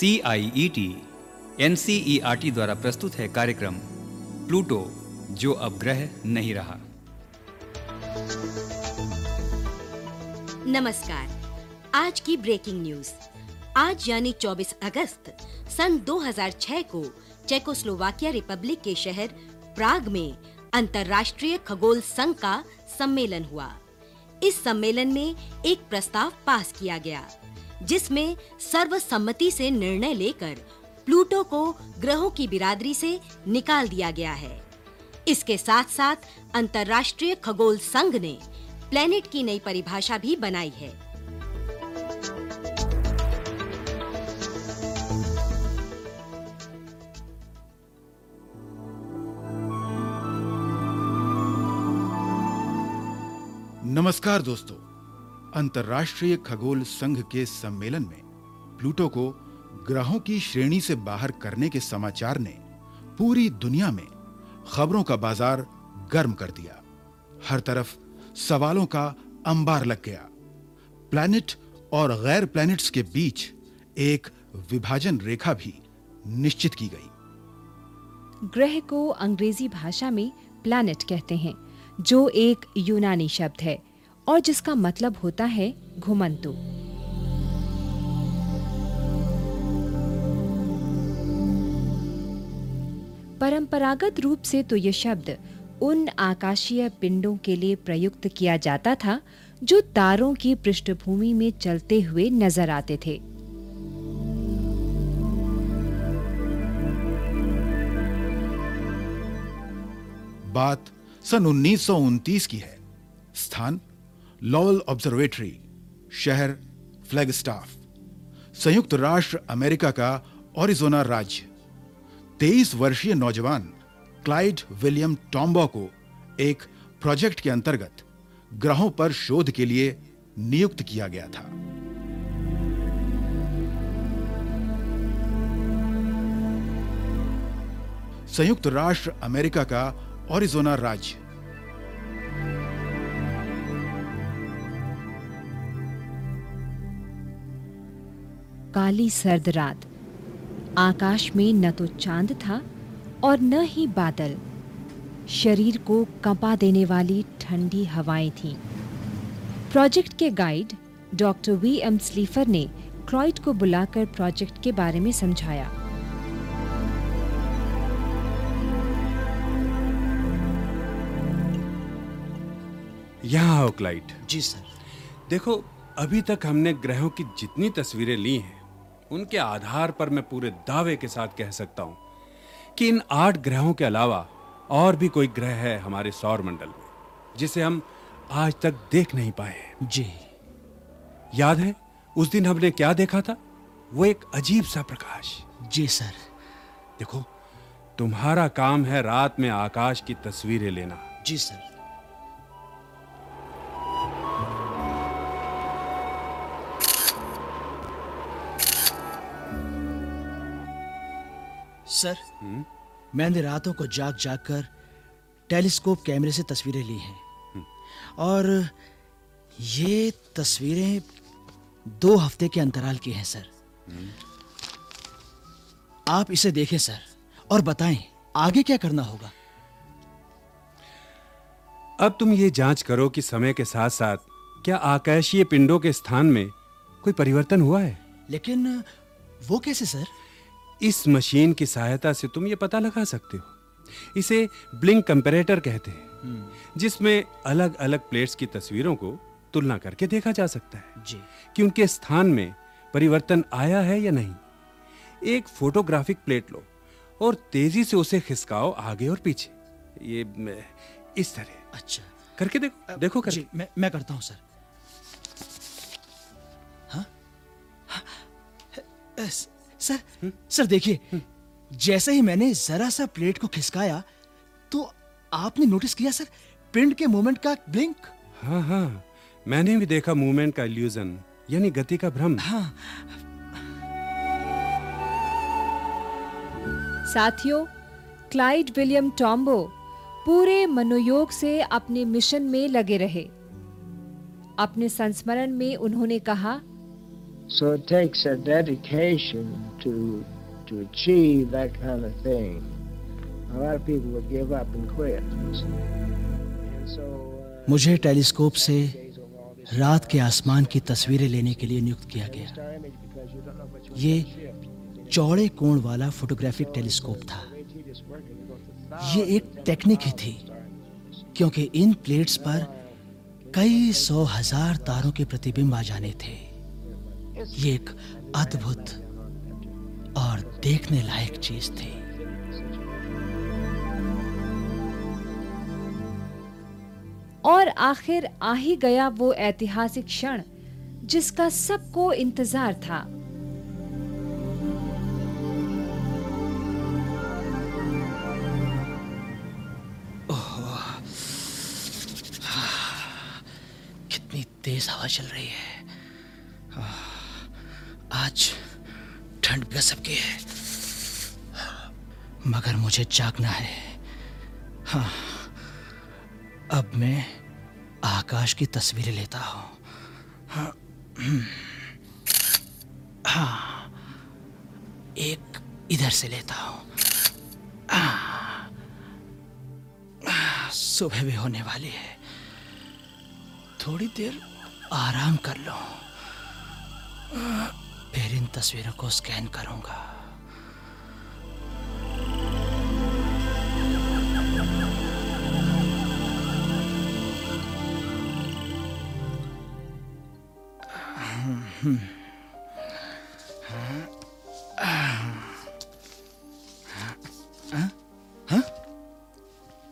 C I E T N C E R T द्वारा प्रस्तुत है कार्यक्रम, प्लूटो, जो अब ग्रह नहीं रहा। नमस्कार, आज की ब्रेकिंग न्यूज़ आज यानी 24 अगस्त, सन 2006 को चेकोस्लोवाकिया रिपब्लिक के शहर प्राग में अंतर्राष्ट्रीय खगोल संघ का सम्मेलन हुआ। इस सम्मेलन में एक प्रस्ताव पास किया गया। जिसमें सर्वसम्मति से निर्णय लेकर प्लूटो को ग्रहों की बिरादरी से निकाल दिया गया है। इसके साथ-साथ अंतर्राष्ट्रीय खगोल संघ ने प्लेनेट की नई परिभाषा भी बनाई है। नमस्कार दोस्तों। अंतर्राष्ट्रीय खगोल संघ के सम्मेलन में प्लूटो को ग्रहों की श्रेणी से बाहर करने के समाचार ने पूरी दुनिया में खबरों का बाज़ार गर्म कर दिया। हर तरफ़ सवालों का अंबार लग गया। प्लैनेट और गैर प्लैनेट्स के बीच एक विभाजन रेखा भी निश्चित की गई। ग्रह को अंग्रेज़ी भाषा में प्लैनेट कहते हैं, जो एक यूनानी शब्द है। और जिसका मतलब होता है घुमंतु। परंपरागत रूप से तो यह शब्द उन आकाशीय पिंडों के लिए प्रयुक्त किया जाता था, जो तारों की पृष्ठभूमि में चलते हुए नज़र आते थे। बात सन 1929 की है। स्थान लॉल ऑब्जर्वेटरी शहर फ्लैगस्टाफ संयुक्त राष्ट्र अमेरिका का ओरिजोना राज्य। 23 वर्षीय नौजवान क्लाइड विलियम टॉम्बो को एक प्रोजेक्ट के अंतर्गत ग्रहों पर शोध के लिए नियुक्त किया गया था। संयुक्त राष्ट्र अमेरिका का ओरिजोना राज्य। काली सर्द रात। आकाश में न तो चाँद था और न ही बादल। शरीर को कंपा देने वाली ठंडी हवाएँ थीं। प्रोजेक्ट के guide doctor V M Slipher ने क्लॉइड को बुलाकर प्रोजेक्ट के बारे में समझाया। यहाँ क्लाइड जी सर। देखो अभी तक हमने ग्रहों की जितनी तस्वीरें ली हैं उनके आधार पर मैं पूरे दावे के साथ कह सकता हूँ कि इन आठ ग्रहों के अलावा और भी कोई ग्रह है हमारे सौर मंडल में जिसे हम आज तक देख नहीं पाए हैं। जी। याद है उस दिन हमने क्या देखा था? वो एक अजीब सा प्रकाश। जी सर। देखो तुम्हारा काम है रात में आकाश की तस्वीरें लेना। जी सर। सर। मैंने रातों को जाग जाग कर टेलीस्कोप कैमरे से तस्वीरें ली हैं। और ये तस्वीरें दो हफ़्ते के अंतराल की हैं सर। आप इसे देखें सर और बताएँ आगे क्या करना होगा? अब तुम ये जाँच करो कि समय के साथ साथ क्या आकाशीय पिंडों के स्थान में कोई परिवर्तन हुआ है? लेकिन वो कैसे सर? इस मशीन की सहायता से तुम ये पता लगा सकते हो। इसे ब्लिंक कंपैरेटर कहते हैं जिसमें अलग-अलग प्लेट्स की तस्वीरों को तुलना करके देखा जा सकता है जी। कि उनके स्थान में परिवर्तन आया है या नहीं। एक फोटोग्राफिक प्लेट लो और तेज़ी से उसे खिसकाओ आगे और पीछे। ये इस तरह। अच्छा। करके देखो आ, देखो करके। जी मैं मैं करता हूँ सर। हाँ? हाँ, सर सर देखिए जैसे ही मैंने जरा सा प्लेट को खिसकाया तो आपने नोटिस किया सर पिंड के मोमेंट का ब्लिंक? हाँ हाँ मैंने भी देखा मूवमेंट का इल्यूजन यानी गति का भ्रम। हाँ। साथियों क्लाइड विलियम टॉम्बो पूरे मनोयोग से अपने मिशन में लगे रहे। अपने संस्मरण में उन्होंने कहा So it takes a dedication to to achieve that kind of thing. A lot of people would give up and quit. Uh, मुझे टेलीस्कोप से रात के आसमान की तस्वीरें लेने के लिए नियुक्त किया गया ये चौड़े कोण वाला फोटोग्राफिक टेलीस्कोप था ये एक टेक्निक ही थी, क्योंकि इन प्लेट्स पर कई सौ हज़ार तारों के प्रतिबिंब आ जाने थे ये एक अद्भुत और देखने लायक चीज़ थी। और आखिर आ ही गया वो ऐतिहासिक क्षण जिसका सबको इंतज़ार था। कितनी तेज हवा चल रही है। ठंड गजब की है। मगर मुझे जागना है। हाँ। अब मैं आकाश की तस्वीरें लेता हूँ। हाँ, हाँ। एक इधर से लेता हूँ। आह, सुबह भी होने वाली है। थोड़ी देर आराम कर लो। फिर इन तस्वीरों को स्कैन करूँगा।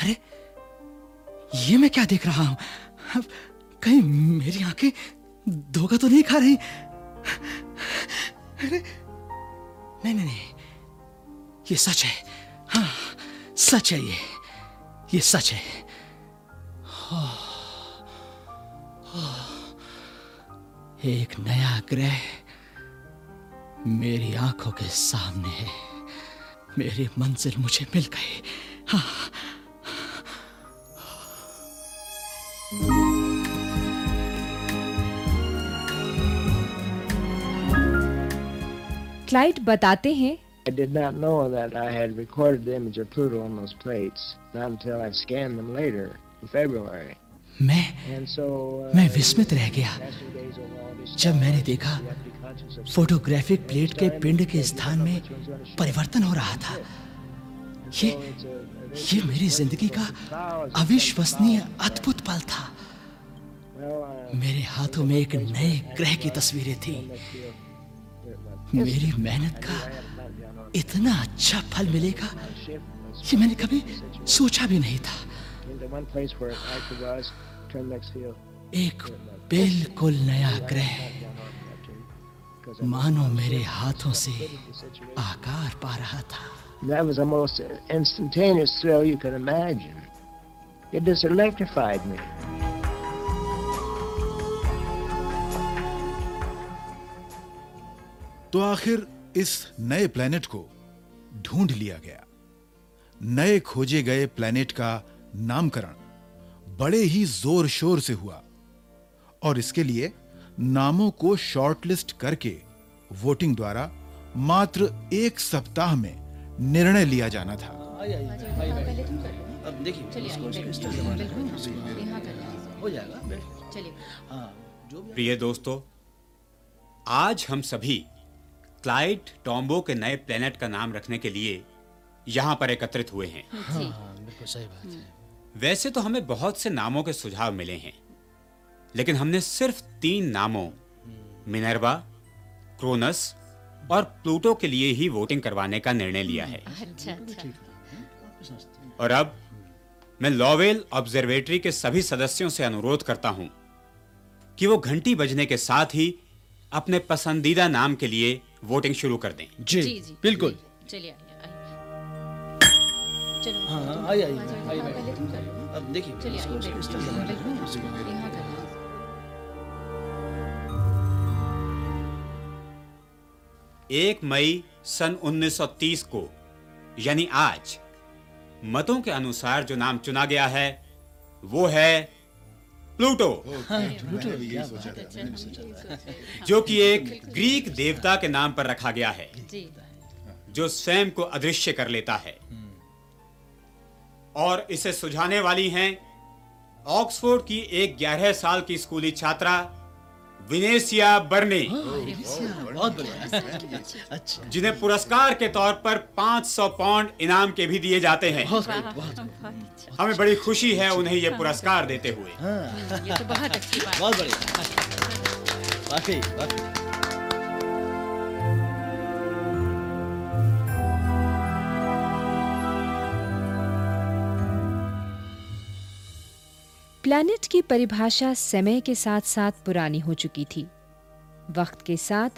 अरे, ये मैं क्या देख रहा हूँ? कहीं मेरी आँखें धोखा तो नहीं खा रही? नहीं नहीं नहीं ये सच है। हाँ सच है ये ये सच है। हाँ, हाँ, एक नया ग्रह मेरी आँखों के सामने है। मेरी मंजिल मुझे मिल गई हाँ। क्लाइड बताते हैं I did not know that I had recorded the image of Pluto on those plates, not until I scanned them later in February. मैं so, uh, मैं विस्मित रह गया जब मैंने देखा फोटोग्राफिक प्लेट के पिंड के स्थान में परिवर्तन हो रहा था ये ये मेरी ज़िंदगी का अविश्वसनीय अद्भुत पल था uh, मेरे हाथों में एक नए ग्रह की तस्वीरें थी मेरी मेहनत का इतना अच्छा फल मिलेगा ये मैंने कभी सोचा भी नहीं था. एक बिल्कुल नया ग्रह मानो मेरे हाथों से आकार पा रहा था that was the most instantaneous thrill you could imagine. It just electrified me. तो आखिर इस नए प्लेनेट को ढूंढ लिया गया। नए खोजे गए प्लेनेट का नामकरण बड़े ही ज़ोर शोर से हुआ और इसके लिए नामों को शॉर्टलिस्ट करके वोटिंग द्वारा मात्र एक सप्ताह में निर्णय लिया जाना था। अब देखिए प्रिय दोस्तों आज हम सभी क्लाइड टॉम्बो के नए प्लेनेट का नाम रखने के लिए यहाँ पर एकत्रित हुए हैं। बिल्कुल सही बात है। वैसे तो हमें बहुत से नामों के सुझाव मिले हैं लेकिन हमने सिर्फ़ तीन नामों मिनर्वा क्रोनस और प्लूटो के लिए ही वोटिंग करवाने का निर्णय लिया है। अच्छा, अच्छा। और अब मैं लॉवेल ऑब्जर्वेटरी के सभी सदस्यों से अनुरोध करता हूँ कि वो घंटी बजने के साथ ही अपने पसंदीदा नाम के लिए वोटिंग शुरू कर दें जी, जी, जी, बिल्कुल चलिए आइए, आइए। चलो हाँ आइए आइए हाँ, लो। अब देखिए। एक मई सन 1930 को यानी आज मतों के अनुसार जो नाम चुना गया है वो है प्लूटो। जो कि एक ग्रीक देवता के नाम पर रखा गया है जो। स्वयं को अदृश्य कर लेता है। और इसे सुझाने वाली हैं ऑक्सफोर्ड की एक ग्यारह साल की स्कूली छात्रा विनेसिया बर्ने। बहुत बढ़िया। अच्छा। जिन्हें पुरस्कार के तौर पर 500 पाउंड इनाम के भी दिए जाते हैं। खूब। हमें बड़ी खुशी है उन्हें ये पुरस्कार देते हुए। ये तो बहुत अच्छी बात बहुत बढ़िया। प्लैनेट की परिभाषा समय के साथ साथ पुरानी हो चुकी थी। वक्त के साथ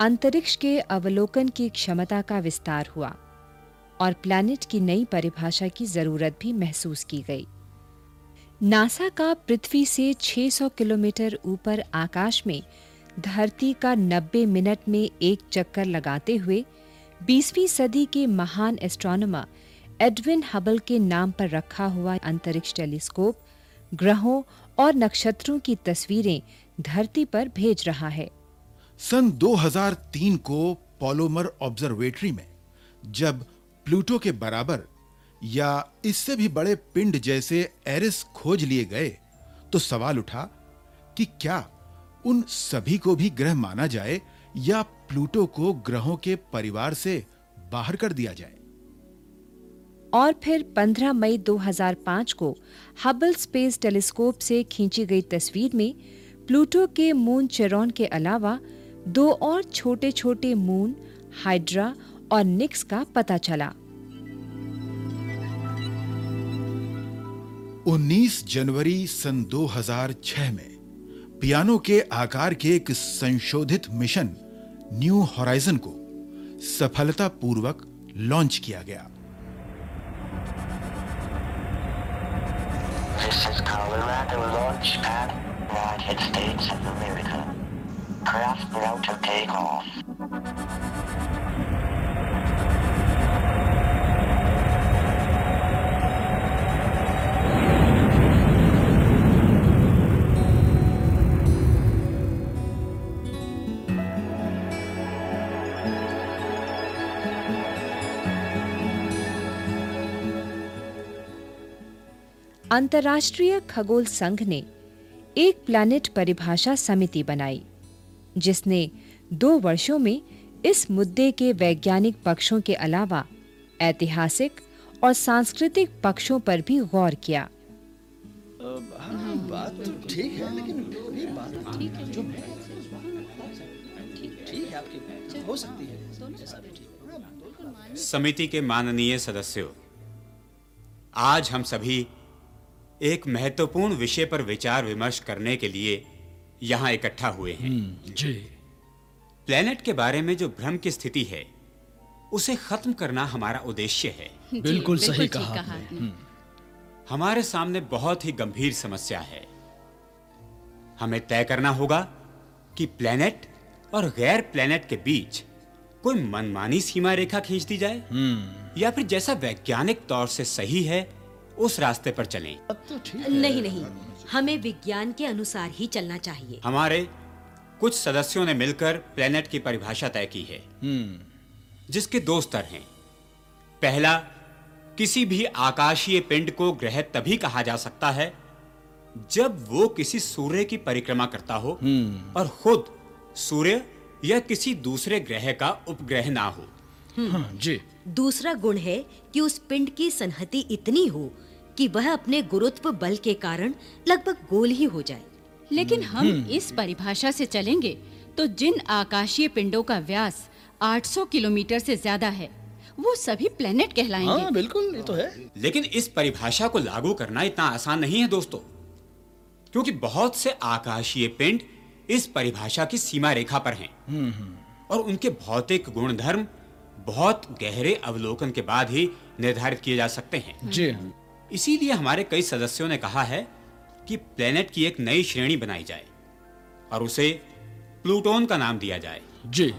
अंतरिक्ष के अवलोकन की क्षमता का विस्तार हुआ और प्लैनेट की नई परिभाषा की ज़रूरत भी महसूस की गई। नासा का पृथ्वी से 600 किलोमीटर ऊपर आकाश में धरती का 90 मिनट में एक चक्कर लगाते हुए 20वीं सदी के महान एस्ट्रोनॉमर एडविन हबल के नाम पर रखा हुआ अंतरिक्ष टेलीस्कोप ग्रहों और नक्षत्रों की तस्वीरें धरती पर भेज रहा है। सन 2003 को पोलोमर ऑब्जर्वेटरी में, जब प्लूटो के बराबर या इससे भी बड़े पिंड जैसे एरिस खोज लिए गए तो सवाल उठा कि क्या उन सभी को भी ग्रह माना जाए या प्लूटो को ग्रहों के परिवार से बाहर कर दिया जाए? और फिर 15 मई 2005 को हबल स्पेस टेलीस्कोप से खींची गई तस्वीर में प्लूटो के मून चेरॉन के अलावा दो और छोटे छोटे मून, हाइड्रा और निक्स का पता चला। 19 जनवरी सन 2006 में पियानो के आकार के एक संशोधित मिशन न्यू होराइजन को सफलतापूर्वक लॉन्च किया गया। This is Colorado Launch Pad, United States of America. Craft now to take off. अंतर्राष्ट्रीय खगोल संघ ने एक प्लैनेट परिभाषा समिति बनाई जिसने दो वर्षों में इस मुद्दे के वैज्ञानिक पक्षों के अलावा ऐतिहासिक और सांस्कृतिक पक्षों पर भी गौर किया। हाँ बात तो ठीक है लेकिन ये बात ठीक है जो ठीक है आपकी हो सकती है है। समिति के माननीय सदस्यों आज हम सभी एक महत्वपूर्ण विषय पर विचार विमर्श करने के लिए यहाँ इकट्ठा हुए हैं। जी। प्लेनेट के बारे में जो भ्रम की स्थिति है उसे खत्म करना हमारा उद्देश्य है। बिल्कुल सही ठीक कहा आपने। हमारे सामने बहुत ही गंभीर समस्या है। हमें तय करना होगा कि प्लेनेट और गैर प्लेनेट के बीच कोई मनमानी सीमा रेखा खींच दी जाए या फिर जैसा वैज्ञानिक तौर से सही है उस रास्ते पर चलें। नहीं नहीं। हमें विज्ञान के अनुसार ही चलना चाहिए। हमारे कुछ सदस्यों ने मिलकर प्लेनेट की परिभाषा तय की है। जिसके दो स्तर हैं। पहला किसी भी आकाशीय पिंड को ग्रह तभी कहा जा सकता है जब वो किसी सूर्य की परिक्रमा करता हो और खुद सूर्य या किसी दूसरे ग्रह का उपग्रह ना हो। हाँ जी। दूसरा गुण है कि उस पिंड की संहति इतनी हो कि वह अपने गुरुत्व बल के कारण लगभग गोल ही हो जाए। लेकिन हम इस परिभाषा से चलेंगे तो जिन आकाशीय पिंडों का व्यास 800 किलोमीटर से ज़्यादा है वो सभी प्लेनेट कहलाएँगे। हाँ बिल्कुल ये तो है। लेकिन इस परिभाषा को लागू करना इतना आसान नहीं है दोस्तों क्योंकि बहुत से आकाशीय पिंड इस परिभाषा की सीमा रेखा पर हैं। और उनके भौतिक गुणधर्म बहुत गहरे अवलोकन के बाद ही निर्धारित किए जा सकते हैं। जी। इसीलिए हमारे कई सदस्यों ने कहा है कि प्लेनेट की एक नई श्रेणी बनाई जाए और उसे प्लूटोन का नाम दिया जाए। जी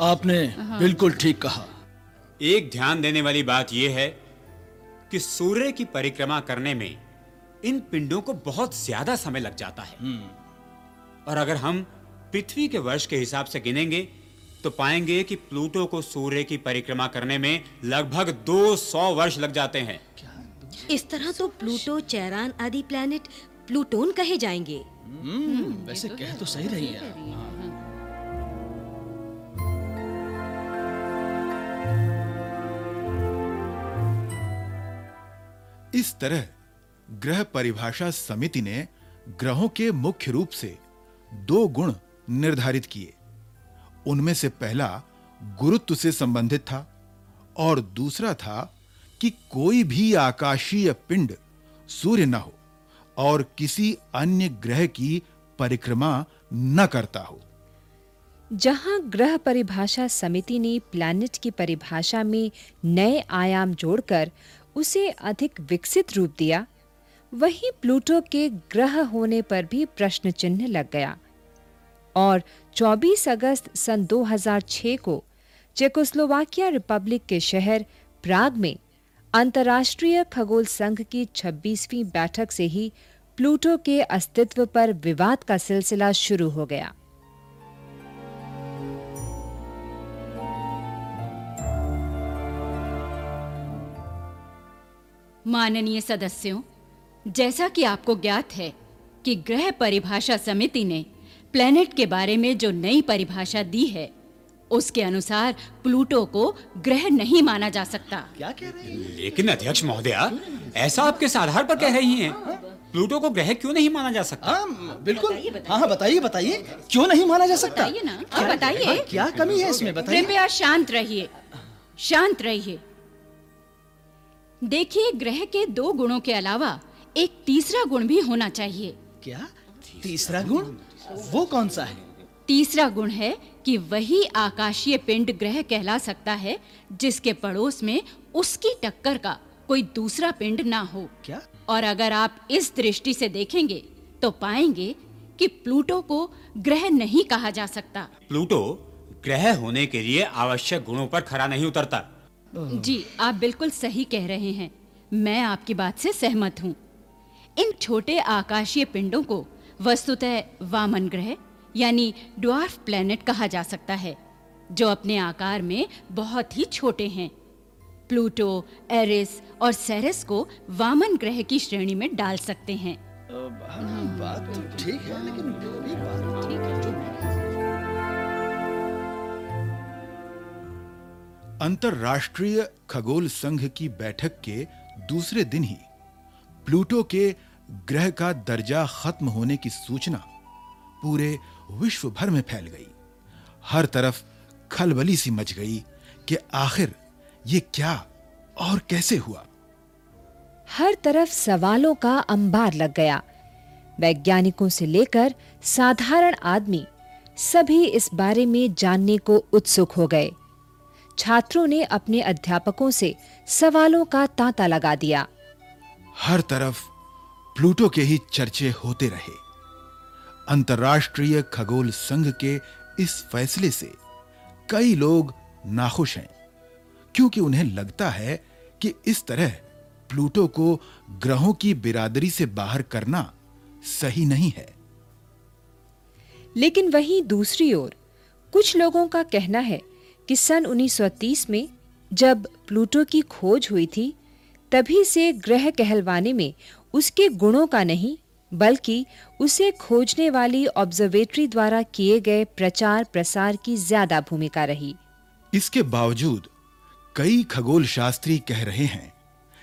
आपने बिल्कुल ठीक कहा। एक ध्यान देने वाली बात यह है कि सूर्य की परिक्रमा करने में इन पिंडों को बहुत ज़्यादा समय लग जाता है। और अगर हम पृथ्वी के वर्ष के हिसाब से गिनेंगे तो पाएँगे कि प्लूटो को सूर्य की परिक्रमा करने में लगभग 200 वर्ष लग जाते हैं। इस तरह तो प्लूटो चैरान आदि प्लैनेट प्लूटोन कहे जाएँगे। वैसे कह तो सही रही है। इस तरह ग्रह परिभाषा समिति ने ग्रहों के मुख्य रूप से दो गुण निर्धारित किए। उनमें से पहला गुरुत्व से संबंधित था और दूसरा था कि कोई भी आकाशीय पिंड सूर्य न हो और किसी अन्य ग्रह की परिक्रमा न करता हो। जहाँ ग्रह परिभाषा समिति ने प्लैनेट की परिभाषा में नए आयाम जोड़कर उसे अधिक विकसित रूप दिया, वहीं प्लूटो के ग्रह होने पर भी प्रश्न चिन्ह लग गया। और 24 अगस्त सन 2006 को चेकोस्लोवाकिया रिपब्लिक के शहर प्राग में अंतर्राष्ट्रीय खगोल संघ की 26वीं बैठक से ही प्लूटो के अस्तित्व पर विवाद का सिलसिला शुरू हो गया। माननीय सदस्यों, जैसा कि आपको ज्ञात है कि ग्रह परिभाषा समिति ने प्लेनेट के बारे में जो नई परिभाषा दी है उसके अनुसार प्लूटो को ग्रह नहीं माना जा सकता। क्या कह रहे हैं? लेकिन अध्यक्ष महोदया ऐसा आप किस आधार पर कह रही हैं। प्लूटो को ग्रह क्यों नहीं माना जा सकता? हाँ बिल्कुल। हाँ हाँ बताइए बताइए। क्यों नहीं माना जा सकता? बताइए ना। आप बताइए। हाँ, क्या कमी है इसमें? बताइए। कृपया शांत रहिए। शांत रहिए। देखिए ग्रह के दो गुणों के अलावा एक तीसरा गुण भी होना चाहिए। क्या? तीसरा गुण? वो कौन सा है? तीसरा गुण है कि वही आकाशीय पिंड ग्रह कहला सकता है जिसके पड़ोस में उसकी टक्कर का कोई दूसरा पिंड ना हो। क्या? और अगर आप इस दृष्टि से देखेंगे तो पाएँगे कि प्लूटो को ग्रह नहीं कहा जा सकता। प्लूटो ग्रह होने के लिए आवश्यक गुणों पर खरा नहीं उतरता। जी आप बिल्कुल सही कह रहे हैं। मैं आपकी बात से सहमत हूँ। इन छोटे आकाशीय पिंडों को वस्तुतः वामन ग्रह यानी ड्वार्फ प्लैनेट कहा जा सकता है जो अपने आकार में बहुत ही छोटे हैं। प्लूटो एरिस और सेरेस को वामन ग्रह की श्रेणी में डाल सकते हैं। हाँ, बात तो ठीक है लेकिन बात ठीक है। अंतरराष्ट्रीय खगोल संघ की बैठक के दूसरे दिन ही प्लूटो के ग्रह का दर्जा खत्म होने की सूचना पूरे विश्व भर में फैल गई। हर तरफ़ खलबली सी मच गई कि आखिर ये क्या और कैसे हुआ? हर तरफ़ सवालों का अंबार लग गया। वैज्ञानिकों से लेकर साधारण आदमी सभी इस बारे में जानने को उत्सुक हो गए। छात्रों ने अपने अध्यापकों से सवालों का तांता लगा दिया। हर तरफ़ प्लूटो के ही चर्चे होते रहे। अंतर्राष्ट्रीय खगोल संघ के इस फैसले से कई लोग नाखुश हैं, क्योंकि उन्हें लगता है कि इस तरह प्लूटो को ग्रहों की बिरादरी से बाहर करना सही नहीं है। लेकिन वहीं दूसरी ओर, कुछ लोगों का कहना है कि सन 1930 में जब प्लूटो की खोज हुई थी, तभी से ग्रह कहलवाने में उसके गुणों का नहीं बल्कि उसे खोजने वाली ऑब्जर्वेटरी द्वारा किए गए प्रचार प्रसार की ज़्यादा भूमिका रही। इसके बावजूद, कई खगोल शास्त्री कह रहे हैं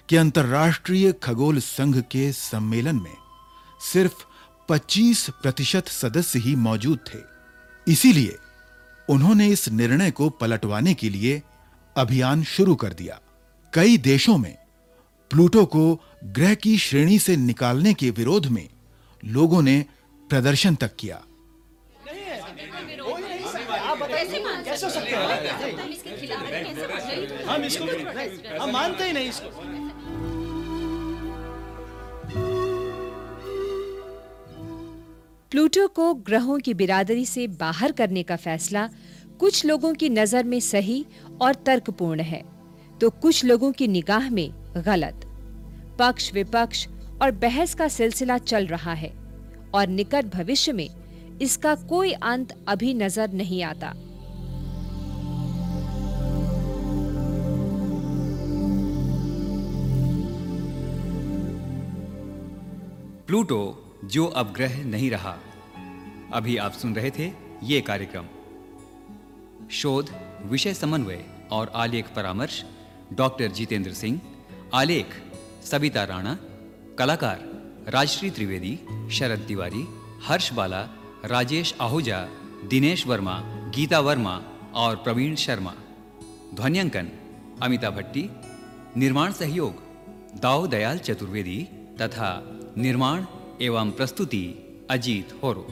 कि अंतर्राष्ट्रीय खगोल संघ के सम्मेलन में सिर्फ़ 25 प्रतिशत सदस्य ही मौजूद थे। इसीलिए उन्होंने इस निर्णय को पलटवाने के लिए अभियान शुरू कर दिया। कई देशों में प्लूटो को ग्रह की श्रेणी से निकालने के विरोध में लोगों ने प्रदर्शन तक किया। कैसे हो सकते हैं हम इसको हम मानते ही नहीं इसको। प्लूटो को ग्रहों की बिरादरी से बाहर करने का फैसला कुछ लोगों की नज़र में सही और तर्कपूर्ण है तो कुछ लोगों की निगाह में गलत। पक्ष विपक्ष और बहस का सिलसिला चल रहा है और निकट भविष्य में इसका कोई अंत अभी नज़र नहीं आता। प्लूटो, जो अब ग्रह नहीं रहा, अभी आप सुन रहे थे ये कार्यक्रम। शोध, विषय समन्वय और आलेख परामर्श, डॉक्टर जितेंद्र सिंह, आलेख सबिता राणा कलाकार राजश्री त्रिवेदी, शरद तिवारी, हर्ष बाला, राजेश आहूजा, दिनेश वर्मा, गीता वर्मा और प्रवीण शर्मा। ध्वनियांकन अमिता भट्टी, निर्माण सहयोग दाऊ दयाल चतुर्वेदी तथा निर्माण एवं प्रस्तुति अजीत होरो।